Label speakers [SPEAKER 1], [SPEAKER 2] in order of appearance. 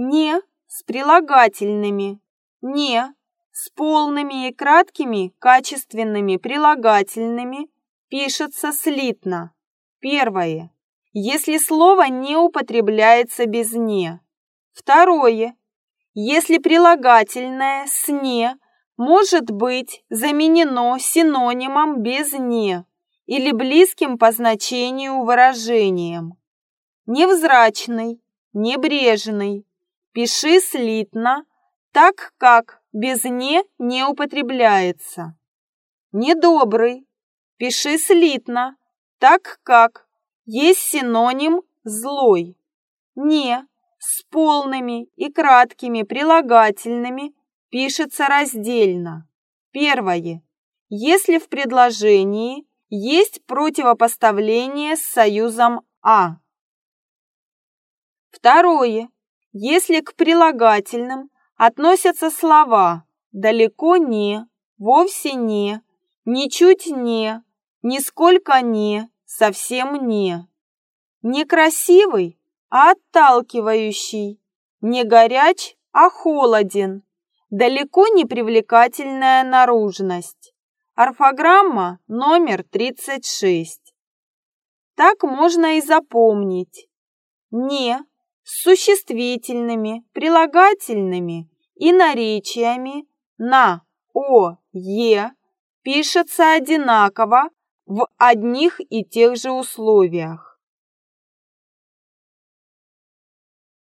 [SPEAKER 1] Не с прилагательными. Не с полными и краткими качественными прилагательными пишется слитно. Первое. Если слово не употребляется без «не». Второе. Если прилагательное с «не» может быть заменено синонимом без «не» или близким по значению выражением. Невзрачный, небрежный. Пиши слитно, так как без «не» не употребляется. Недобрый. Пиши слитно, так как есть синоним «злой». «Не» с полными и краткими прилагательными пишется раздельно. Первое. Если в предложении есть противопоставление с союзом «а». Второе. Если к прилагательным относятся слова «далеко не», «вовсе не», «ничуть не», «нисколько не», «совсем не». Некрасивый, а отталкивающий, не горяч, а холоден, далеко не привлекательная наружность. Орфограмма номер 36. Так можно и запомнить. Не с существительными, прилагательными и наречиями на о, е пишется одинаково в одних и тех же условиях.